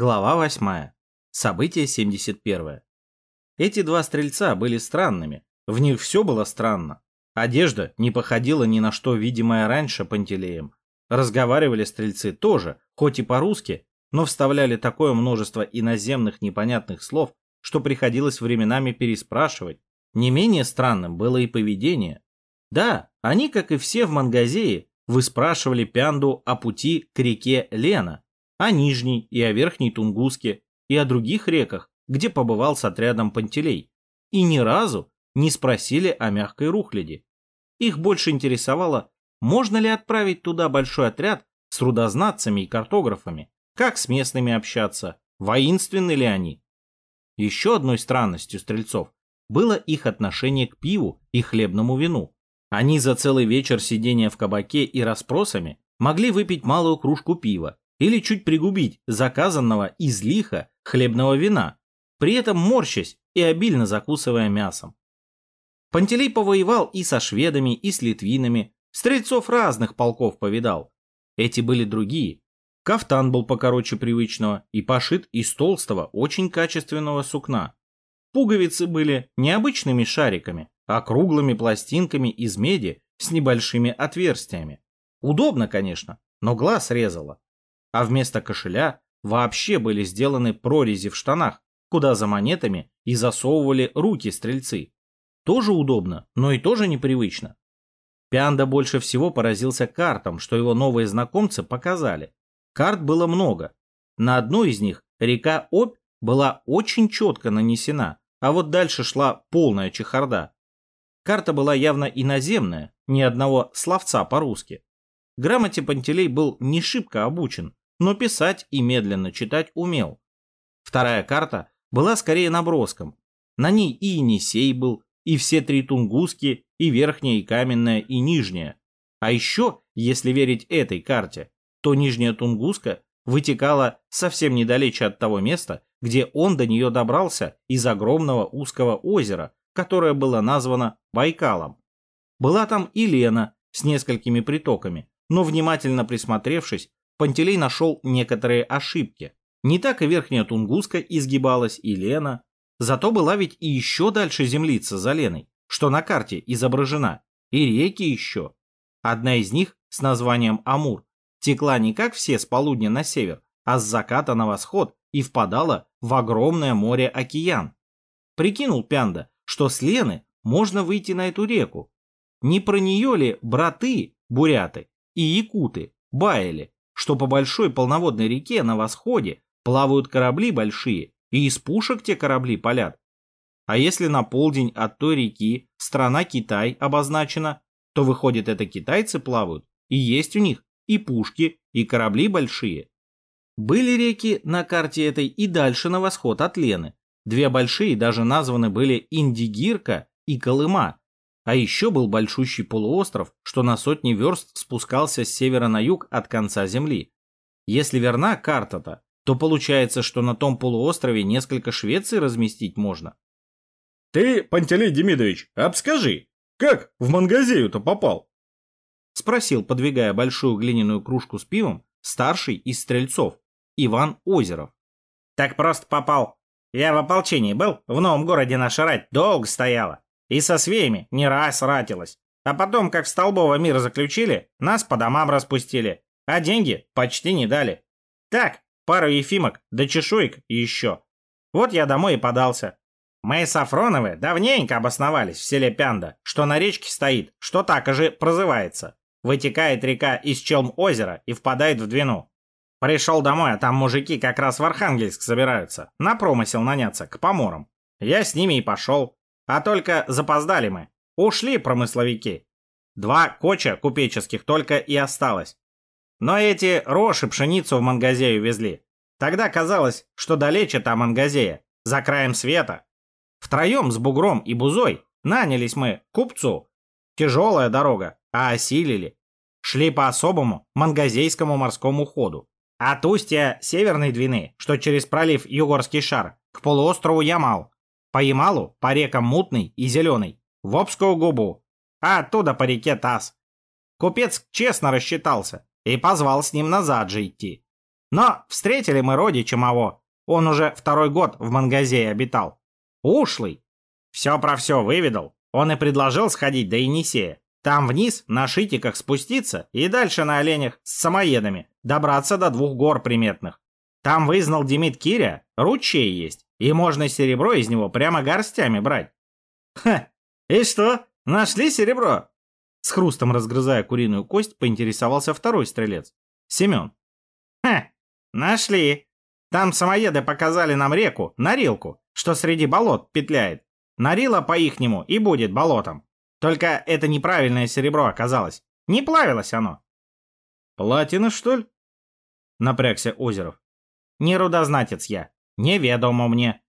Глава 8. Событие 71. Эти два стрельца были странными. В них все было странно. Одежда не походила ни на что видимое раньше Пантелеем. Разговаривали стрельцы тоже, хоть и по-русски, но вставляли такое множество иноземных непонятных слов, что приходилось временами переспрашивать. Не менее странным было и поведение. Да, они, как и все в Мангазее, выспрашивали Пянду о пути к реке Лена, о Нижней и о Верхней Тунгуске, и о других реках, где побывал с отрядом Пантелей, и ни разу не спросили о мягкой рухляде. Их больше интересовало, можно ли отправить туда большой отряд с рудознатцами и картографами, как с местными общаться, воинственны ли они. Еще одной странностью стрельцов было их отношение к пиву и хлебному вину. Они за целый вечер сидения в кабаке и расспросами могли выпить малую кружку пива или чуть пригубить заказанного из лиха хлебного вина, при этом морщась и обильно закусывая мясом. Пантелей повоевал и со шведами, и с литвинами, стрельцов разных полков повидал. Эти были другие. Кафтан был покороче привычного и пошит из толстого, очень качественного сукна. Пуговицы были необычными шариками, а круглыми пластинками из меди с небольшими отверстиями. Удобно, конечно, но глаз резало а вместо кошеля вообще были сделаны прорези в штанах, куда за монетами и засовывали руки стрельцы. Тоже удобно, но и тоже непривычно. Пианда больше всего поразился картам, что его новые знакомцы показали. Карт было много. На одной из них река Обь была очень четко нанесена, а вот дальше шла полная чехарда. Карта была явно иноземная, ни одного словца по-русски. Грамоте Пантелей был не шибко обучен, но писать и медленно читать умел. Вторая карта была скорее наброском. На ней и Енисей был, и все три Тунгуски, и верхняя, и каменная, и нижняя. А еще, если верить этой карте, то нижняя Тунгуска вытекала совсем недалече от того места, где он до нее добрался из огромного узкого озера, которое было названо Байкалом. Была там и Лена с несколькими притоками, но внимательно присмотревшись, Пантелей нашел некоторые ошибки. Не так и верхняя Тунгуска изгибалась и Лена. Зато была ведь и еще дальше землица за Леной, что на карте изображена, и реки еще. Одна из них с названием Амур текла не как все с полудня на север, а с заката на восход и впадала в огромное море-океан. Прикинул Пянда, что с Лены можно выйти на эту реку. Не про нее ли браты, буряты и якуты, баяли, что по большой полноводной реке на восходе плавают корабли большие, и из пушек те корабли палят. А если на полдень от той реки страна Китай обозначена, то выходит это китайцы плавают, и есть у них и пушки, и корабли большие. Были реки на карте этой и дальше на восход от Лены. Две большие даже названы были Индигирка и Колыма, а еще был большущий полуостров, что на сотни верст спускался с севера на юг от конца земли. Если верна карта-то, то получается, что на том полуострове несколько Швеций разместить можно. Ты, Пантелей Демидович, обскажи, как в Мангазею-то попал? Спросил, подвигая большую глиняную кружку с пивом, старший из стрельцов, Иван Озеров. Так просто попал. Я в ополчении был, в новом городе наша рать долго стояла. И со свеями не раз ратилась. А потом, как в Столбово мир заключили, нас по домам распустили. А деньги почти не дали. Так, пару ефимок, да чешуек еще. Вот я домой и подался. Мы Сафроновы давненько обосновались в селе Пянда, что на речке стоит, что так же прозывается. Вытекает река из Челм озера и впадает в Двину. Пришел домой, а там мужики как раз в Архангельск собираются, на промысел наняться, к поморам. Я с ними и пошел. А только запоздали мы. Ушли промысловики. Два коча купеческих только и осталось. Но эти роши пшеницу в Мангазею везли. Тогда казалось, что далече там Мангазея, за краем света. Втроем с Бугром и Бузой нанялись мы купцу. Тяжелая дорога, а осилили. Шли по особому мангазейскому морскому ходу. От устья Северной Двины, что через пролив Югорский шар, к полуострову Ямал, по Ямалу, по рекам Мутный и Зеленый, в Обскую губу, а оттуда по реке Таз. Купец честно рассчитался и позвал с ним назад же идти. Но встретили мы родича Маво. Он уже второй год в Мангазее обитал. Ушлый. Все про все выведал. Он и предложил сходить до Енисея. Там вниз на шитиках спуститься и дальше на оленях с самоедами добраться до двух гор приметных. Там вызнал Демид Киря, ручей есть, и можно серебро из него прямо горстями брать. Ха, и что, нашли серебро? С хрустом разгрызая куриную кость, поинтересовался второй стрелец. Семен. Ха, нашли. Там самоеды показали нам реку, Нарилку, что среди болот петляет. Нарила по-ихнему и будет болотом. Только это неправильное серебро оказалось. Не плавилось оно. Платина, что ли? Напрягся Озеров. Не рудознатец я. Неведомо мне.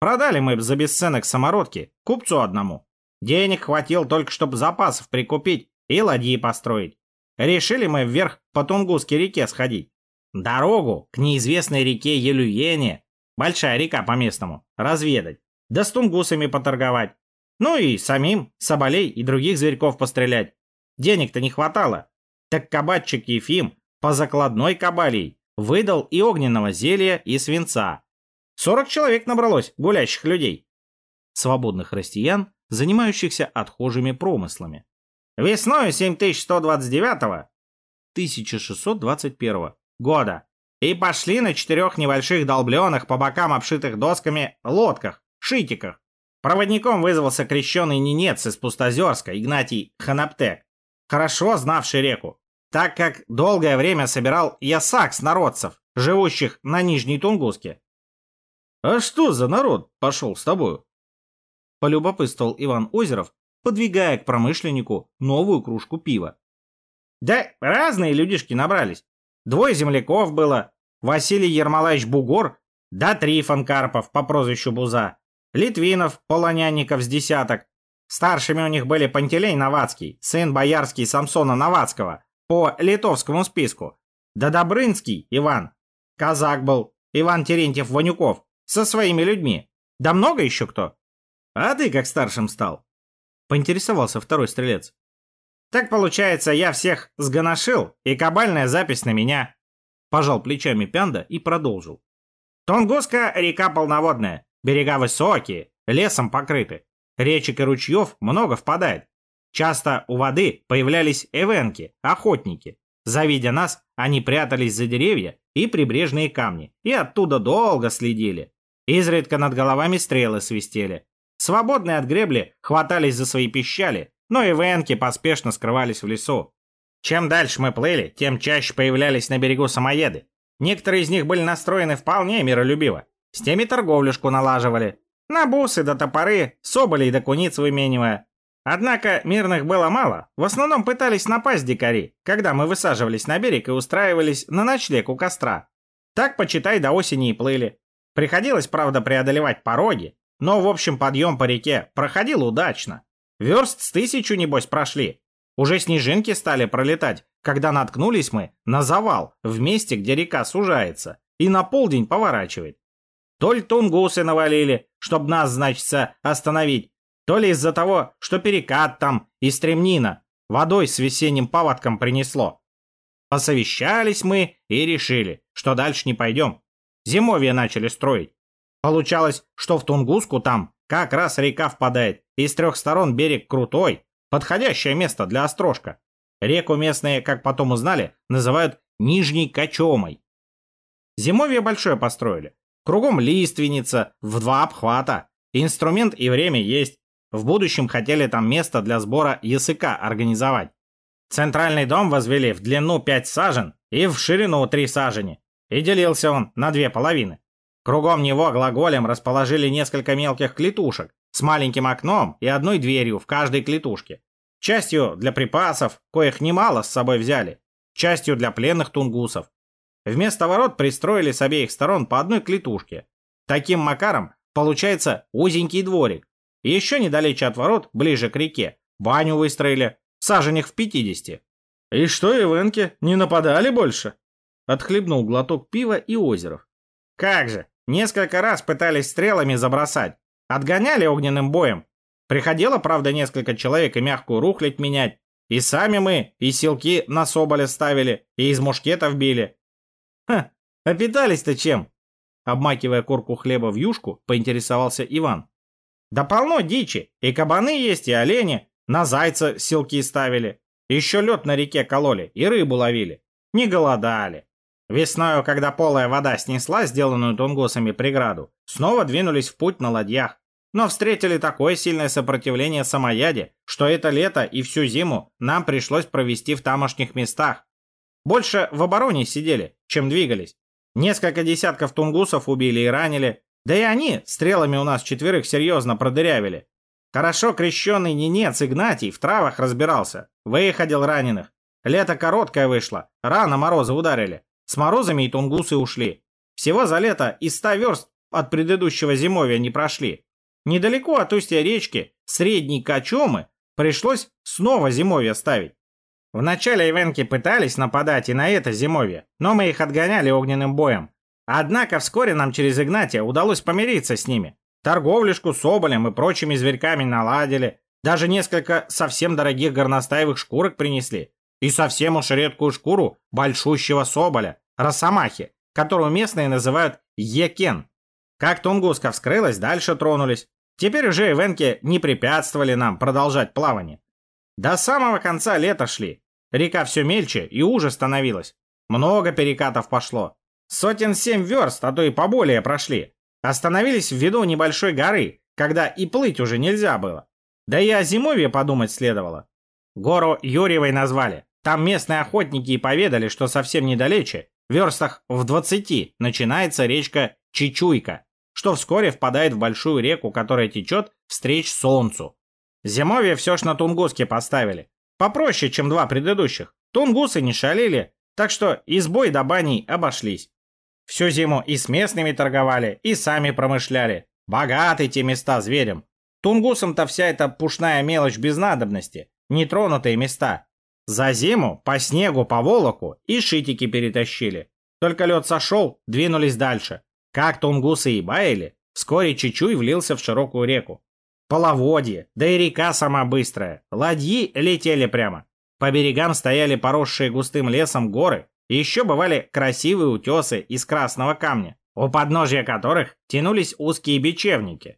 Продали мы за бесценок самородки купцу одному. Денег хватило только, чтобы запасов прикупить и ладьи построить. Решили мы вверх по Тунгусской реке сходить. Дорогу к неизвестной реке Елюене, большая река по-местному, разведать. Да с тунгусами поторговать. Ну и самим, соболей и других зверьков пострелять. Денег-то не хватало. Так кабачик Ефим по закладной кабалей выдал и огненного зелья, и свинца. Сорок человек набралось гулящих людей. Свободных россиян, занимающихся отхожими промыслами. Весной 7129 1621 года и пошли на четырех небольших долбленных по бокам обшитых досками лодках, шитиках. Проводником вызвался крещеный ненец из Пустозерска Игнатий Ханаптек, хорошо знавший реку, так как долгое время собирал ясак с народцев, живущих на Нижней Тунгуске. «А что за народ пошел с тобою?» Полюбопытствовал Иван Озеров, подвигая к промышленнику новую кружку пива. «Да разные людишки набрались. Двое земляков было, Василий Ермолаевич Бугор, да Трифон Карпов по прозвищу Буза. Литвинов, полонянников с десяток. Старшими у них были Пантелей Новацкий, сын боярский Самсона Новацкого, по литовскому списку. Да Добрынский Иван. Казак был, Иван Терентьев Ванюков, со своими людьми. Да много еще кто? А ты как старшим стал? Поинтересовался второй стрелец. Так получается, я всех сгоношил, и кабальная запись на меня. Пожал плечами Пянда и продолжил. Тунгуска река полноводная. Берега высокие, лесом покрыты. Речек и ручьев много впадает. Часто у воды появлялись эвенки, охотники. Завидя нас, они прятались за деревья и прибрежные камни, и оттуда долго следили. Изредка над головами стрелы свистели. Свободные от гребли хватались за свои пищали, но эвенки поспешно скрывались в лесу. Чем дальше мы плыли, тем чаще появлялись на берегу самоеды. Некоторые из них были настроены вполне миролюбиво. С теми торговлюшку налаживали. На бусы да топоры, соболей да куниц выменивая. Однако мирных было мало. В основном пытались напасть дикари, когда мы высаживались на берег и устраивались на ночлег у костра. Так, почитай, до осени и плыли. Приходилось, правда, преодолевать пороги, но, в общем, подъем по реке проходил удачно. Верст с тысячу, небось, прошли. Уже снежинки стали пролетать, когда наткнулись мы на завал в месте, где река сужается, и на полдень поворачивает. То ли тунгусы навалили, чтобы нас, значится, остановить, то ли из-за того, что перекат там и стремнина водой с весенним паводком принесло. Посовещались мы и решили, что дальше не пойдем. Зимовье начали строить. Получалось, что в Тунгуску там как раз река впадает, и с трех сторон берег крутой, подходящее место для острожка. Реку местные, как потом узнали, называют Нижней Кочомой. Зимовье большое построили, Кругом лиственница, в два обхвата. Инструмент и время есть. В будущем хотели там место для сбора языка организовать. Центральный дом возвели в длину 5 сажен и в ширину 3 сажени. И делился он на две половины. Кругом него глаголем расположили несколько мелких клетушек с маленьким окном и одной дверью в каждой клетушке. Частью для припасов, коих немало с собой взяли, частью для пленных тунгусов. Вместо ворот пристроили с обеих сторон по одной клетушке. Таким макаром получается узенький дворик. Еще недалече от ворот, ближе к реке, баню выстроили, саженях в 50. «И что, Ивенки, не нападали больше?» Отхлебнул глоток пива и озеров. «Как же, несколько раз пытались стрелами забросать. Отгоняли огненным боем. Приходило, правда, несколько человек и мягкую рухлядь менять. И сами мы, и силки на соболя ставили, и из мушкетов били. Ха, А питались-то чем? Обмакивая корку хлеба в юшку, поинтересовался Иван. Да полно дичи. И кабаны есть, и олени. На зайца силки ставили. Еще лед на реке кололи и рыбу ловили. Не голодали. Весною, когда полая вода снесла сделанную тунгусами преграду, снова двинулись в путь на ладьях. Но встретили такое сильное сопротивление самояде, что это лето и всю зиму нам пришлось провести в тамошних местах. Больше в обороне сидели, чем двигались. Несколько десятков тунгусов убили и ранили, да и они стрелами у нас четверых серьезно продырявили. Хорошо крещенный ненец Игнатий в травах разбирался, выходил раненых. Лето короткое вышло, рано морозы ударили. С морозами и тунгусы ушли. Всего за лето и ста верст от предыдущего зимовья не прошли. Недалеко от устья речки, средней Качомы, пришлось снова зимовье ставить. Вначале ивенки пытались нападать и на это зимовье, но мы их отгоняли огненным боем. Однако вскоре нам через Игнатия удалось помириться с ними. Торговлюшку соболем и прочими зверьками наладили. Даже несколько совсем дорогих горностаевых шкурок принесли. И совсем уж редкую шкуру большущего соболя, росомахи, которую местные называют екен. Как Тунгуска вскрылась, дальше тронулись. Теперь уже ивенки не препятствовали нам продолжать плавание. До самого конца лета шли. Река все мельче и уже становилась. Много перекатов пошло. Сотен семь верст, а то и поболее прошли. Остановились в виду небольшой горы, когда и плыть уже нельзя было. Да и о зимовье подумать следовало. Гору Юрьевой назвали. Там местные охотники и поведали, что совсем недалече, в верстах в 20, начинается речка Чичуйка, что вскоре впадает в большую реку, которая течет встреч солнцу. Зимовье все ж на Тунгуске поставили. Попроще, чем два предыдущих. Тунгусы не шалили, так что избой до баней обошлись. Всю зиму и с местными торговали, и сами промышляли. Богаты те места зверем. Тунгусам-то вся эта пушная мелочь без надобности. Нетронутые места. За зиму по снегу по волоку и шитики перетащили. Только лед сошел, двинулись дальше. Как тунгусы и баяли, вскоре Чичуй влился в широкую реку. Половодье, да и река сама быстрая. Ладьи летели прямо. По берегам стояли поросшие густым лесом горы, и еще бывали красивые утесы из красного камня, у подножья которых тянулись узкие бечевники.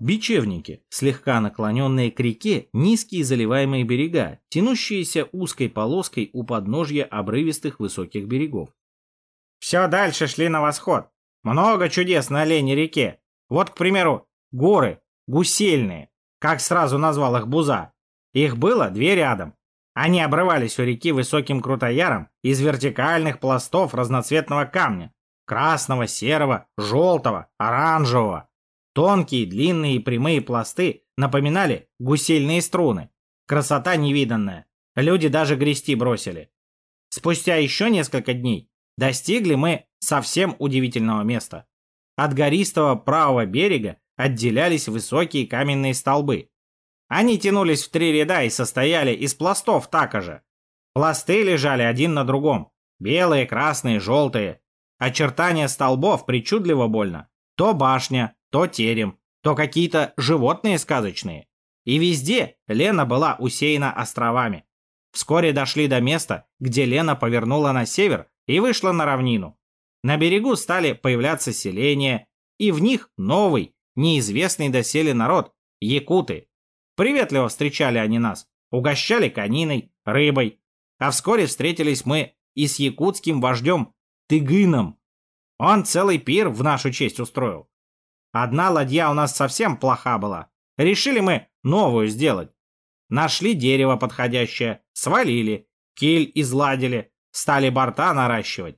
Бечевники – слегка наклоненные к реке низкие заливаемые берега, тянущиеся узкой полоской у подножья обрывистых высоких берегов. Все дальше шли на восход. Много чудес на олене реке. Вот, к примеру, горы, гусельные, как сразу назвал их Буза. Их было две рядом. Они обрывались у реки высоким крутояром из вертикальных пластов разноцветного камня. Красного, серого, желтого, оранжевого. Тонкие, длинные и прямые пласты напоминали гусельные струны. Красота невиданная. Люди даже грести бросили. Спустя еще несколько дней достигли мы совсем удивительного места. От гористого правого берега отделялись высокие каменные столбы. Они тянулись в три ряда и состояли из пластов так же. Пласты лежали один на другом. Белые, красные, желтые. Очертания столбов причудливо больно. То башня, то терем, то какие-то животные сказочные. И везде Лена была усеяна островами. Вскоре дошли до места, где Лена повернула на север и вышла на равнину. На берегу стали появляться селения, и в них новый, неизвестный доселе народ – якуты. Приветливо встречали они нас, угощали кониной, рыбой. А вскоре встретились мы и с якутским вождем Тыгыном. Он целый пир в нашу честь устроил. Одна ладья у нас совсем плоха была. Решили мы новую сделать. Нашли дерево подходящее, свалили, киль изладили, стали борта наращивать.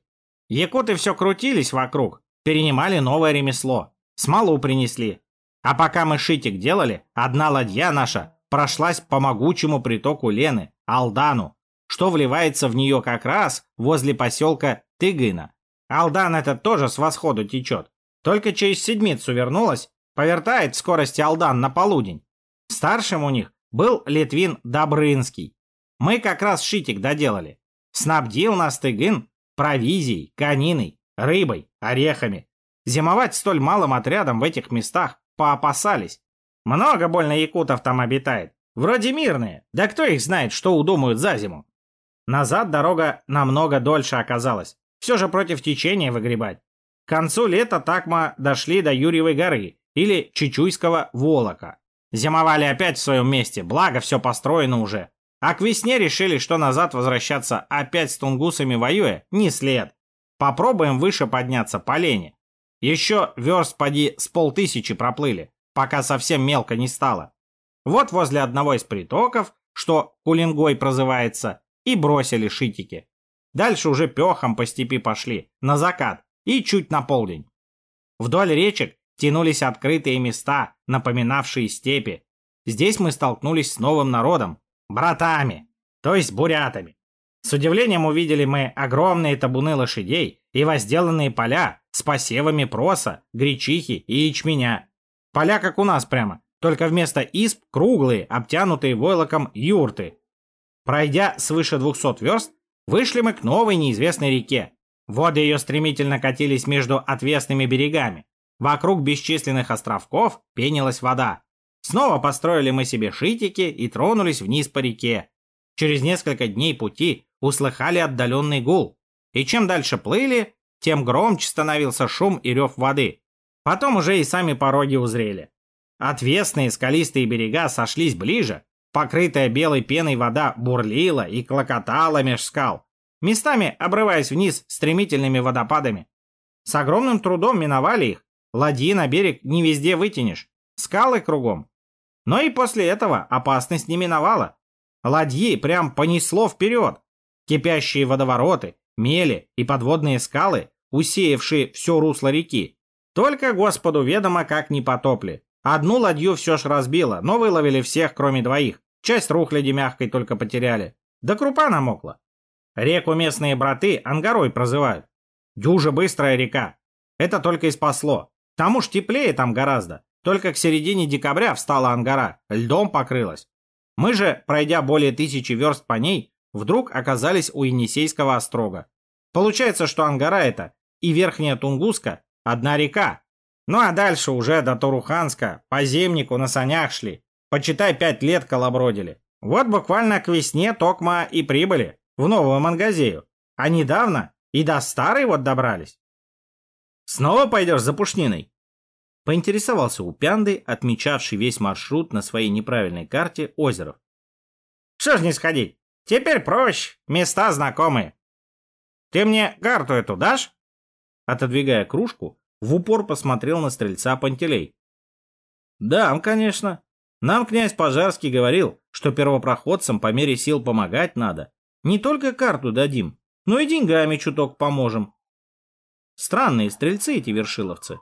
Якуты все крутились вокруг, перенимали новое ремесло, смолу принесли. А пока мы шитик делали, одна ладья наша прошлась по могучему притоку Лены, Алдану, что вливается в нее как раз возле поселка Тыгына. Алдан этот тоже с восходу течет. Только через седмицу вернулась, повертает скорости Алдан на полудень. Старшим у них был Литвин Добрынский. Мы как раз шитик доделали. Снабдил нас Тыгын провизией, кониной, рыбой, орехами. Зимовать столь малым отрядом в этих местах поопасались. Много больно якутов там обитает. Вроде мирные, да кто их знает, что удумают за зиму. Назад дорога намного дольше оказалась. Все же против течения выгребать. К концу лета так мы дошли до Юрьевой горы или Чечуйского Волока. Зимовали опять в своем месте, благо все построено уже. А к весне решили, что назад возвращаться опять с тунгусами воюя не след. Попробуем выше подняться по лени. Еще верст поди с полтысячи проплыли, пока совсем мелко не стало. Вот возле одного из притоков, что Кулингой прозывается, и бросили шитики. Дальше уже пехом по степи пошли, на закат и чуть на полдень. Вдоль речек тянулись открытые места, напоминавшие степи. Здесь мы столкнулись с новым народом, братами, то есть бурятами. С удивлением увидели мы огромные табуны лошадей и возделанные поля с посевами проса, гречихи и ячменя. Поля как у нас прямо, только вместо исп круглые, обтянутые войлоком юрты. Пройдя свыше 200 верст, вышли мы к новой неизвестной реке. Воды ее стремительно катились между отвесными берегами. Вокруг бесчисленных островков пенилась вода. Снова построили мы себе шитики и тронулись вниз по реке. Через несколько дней пути услыхали отдаленный гул. И чем дальше плыли, тем громче становился шум и рев воды. Потом уже и сами пороги узрели. Отвесные скалистые берега сошлись ближе, покрытая белой пеной вода бурлила и клокотала меж скал, местами обрываясь вниз стремительными водопадами. С огромным трудом миновали их, ладьи на берег не везде вытянешь, скалы кругом. Но и после этого опасность не миновала. Ладьи прям понесло вперед. Кипящие водовороты, мели и подводные скалы, усеявшие все русло реки. Только Господу ведомо, как не потопли. Одну ладью все ж разбило, но выловили всех, кроме двоих. Часть рухляди мягкой только потеряли. Да крупа намокла. Реку местные браты Ангарой прозывают. Дюжа быстрая река. Это только и спасло. К тому ж теплее там гораздо. Только к середине декабря встала Ангара, льдом покрылась. Мы же, пройдя более тысячи верст по ней, вдруг оказались у Енисейского острога. Получается, что Ангара это и Верхняя Тунгуска одна река. Ну а дальше уже до Туруханска по земнику на санях шли. Почитай, пять лет колобродили. Вот буквально к весне Токма и прибыли в Новую Мангазею. А недавно и до старой вот добрались. Снова пойдешь за пушниной? Поинтересовался у Пянды, отмечавший весь маршрут на своей неправильной карте озеров. Что ж не сходить? Теперь проще, места знакомые. Ты мне карту эту дашь? Отодвигая кружку, в упор посмотрел на стрельца Пантелей. «Дам, конечно. Нам князь Пожарский говорил, что первопроходцам по мере сил помогать надо. Не только карту дадим, но и деньгами чуток поможем. Странные стрельцы эти вершиловцы.